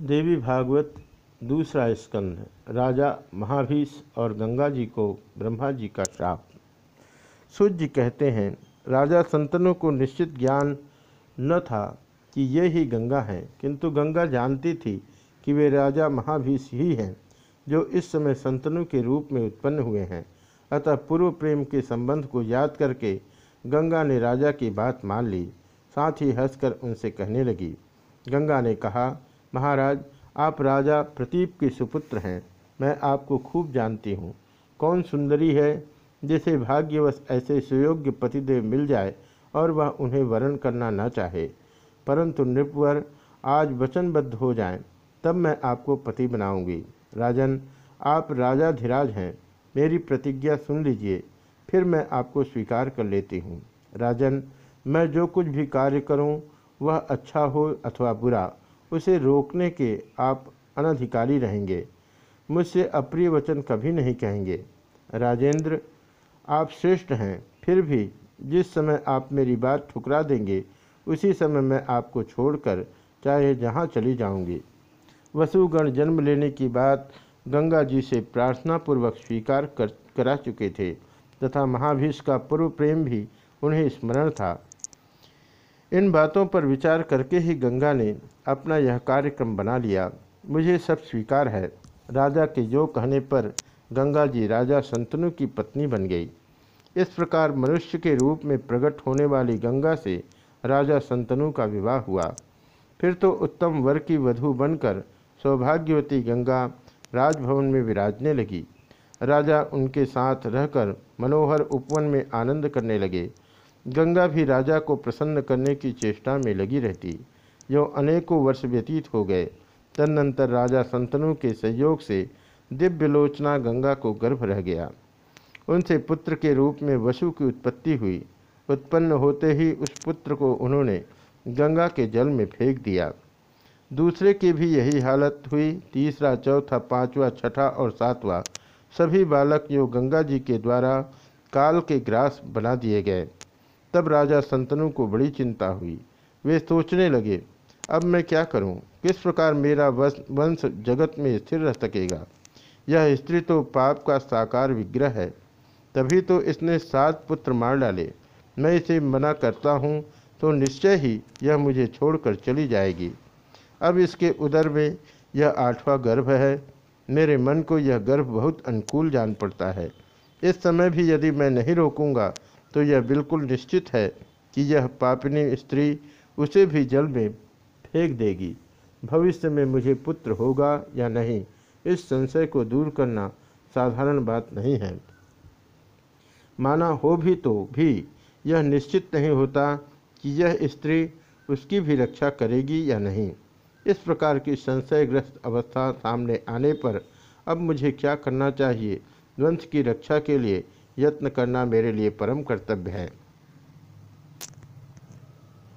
देवी भागवत दूसरा स्कंध, राजा महाभीष और गंगा जी को ब्रह्मा जी का श्राप। सूर्य कहते हैं, राजा संतनों को निश्चित ज्ञान न था कि ये ही गंगा हैं, किंतु गंगा जानती थी कि वे राजा महाभीष ही हैं, जो इस समय संतनों के रूप में उत्पन्न हुए हैं। अतः पूर्व प्रेम के संबंध को याद करके गंगा ने राजा की बात मान ली, साथ ही हंसकर उनसे कहने लगी। गंगा ने कहा महाराज आप राजा प्रतीप के सुपुत्र हैं। मैं आपको खूब जानती हूँ। कौन सुंदरी है जिसे भाग्यवश ऐसे सुयोग्य पतिदेव मिल जाए और वह उन्हें वरण करना न चाहे। परंतु नृपवर आज वचनबद्ध हो जाएँ, तब मैं आपको पति बनाऊँगी। राजन आप राजा धीराज हैं। मेरी प्रतिज्ञा सुन लीजिए फिर मैं आपको स्वीकार कर लेती हूँ। राजन मैं जो कुछ भी कार्य करूँ वह अच्छा हो अथवा बुरा उसे रोकने के आप अनधिकारी रहेंगे। मुझसे अप्रिय वचन कभी नहीं कहेंगे। राजेंद्र, आप श्रेष्ठ हैं, फिर भी जिस समय आप मेरी बात ठुकरा देंगे, उसी समय मैं आपको छोड़कर चाहे जहाँ चली जाऊँगी। वसुगण जन्म लेने की बात गंगा जी से प्रार्थना पूर्वक स्वीकार कर, करा चुके थे, तथा महाभीष का पूर्व प्रेम भी उन्हें स्मरण था। इन बातों पर विचार करके ही गंगा ने अपना यह कार्यक्रम बना लिया। मुझे सब स्वीकार है। राजा के जो कहने पर गंगा जी राजा संतनु की पत्नी बन गई। इस प्रकार मनुष्य के रूप में प्रकट होने वाली गंगा से राजा संतनु का विवाह हुआ। फिर तो उत्तम वर की वधु बनकर सौभाग्यवती गंगा राजभवन में विराजने लगी। राजा उनके साथ रहकर मनोहर उपवन में आनंद करने लगे। गंगा भी राजा को प्रसन्न करने की चेष्टा में लगी रहती। जो अनेकों वर्ष व्यतीत हो गए। तदनंतर राजा संतनु के सहयोग से दिव्यलोचना गंगा को गर्भ रह गया। उनसे पुत्र के रूप में वसु की उत्पत्ति हुई। उत्पन्न होते ही उस पुत्र को उन्होंने गंगा के जल में फेंक दिया। दूसरे की भी यही हालत हुई। तीसरा, चौथा, पांचवा, छठा और सातवां सभी बालक जो गंगा जी के द्वारा काल के ग्रास बना दिए गए। तब राजा संतनु को बड़ी चिंता हुई। वे सोचने लगे, अब मैं क्या करूँ? किस प्रकार मेरा वंश जगत में स्थिर रह सकेगा? यह स्त्री तो पाप का साकार विग्रह है। तभी तो इसने सात पुत्र मार डाले। मैं इसे मना करता हूँ तो निश्चय ही यह मुझे छोड़कर चली जाएगी। अब इसके उदर में यह आठवां गर्भ है। मेरे मन को यह गर्भ बहुत अनुकूल जान पड़ता है। इस समय भी यदि मैं नहीं रोकूँगा तो यह बिल्कुल निश्चित है कि यह पापिनी स्त्री उसे भी जल में फेंक देगी। भविष्य में मुझे पुत्र होगा या नहीं, इस संशय को दूर करना साधारण बात नहीं है। माना हो भी तो भी यह निश्चित नहीं होता कि यह स्त्री उसकी भी रक्षा करेगी या नहीं। इस प्रकार की संशयग्रस्त अवस्था सामने आने पर अब मुझे क्या करना चाहिए? वंश की रक्षा के लिए यत्न करना मेरे लिए परम कर्तव्य है।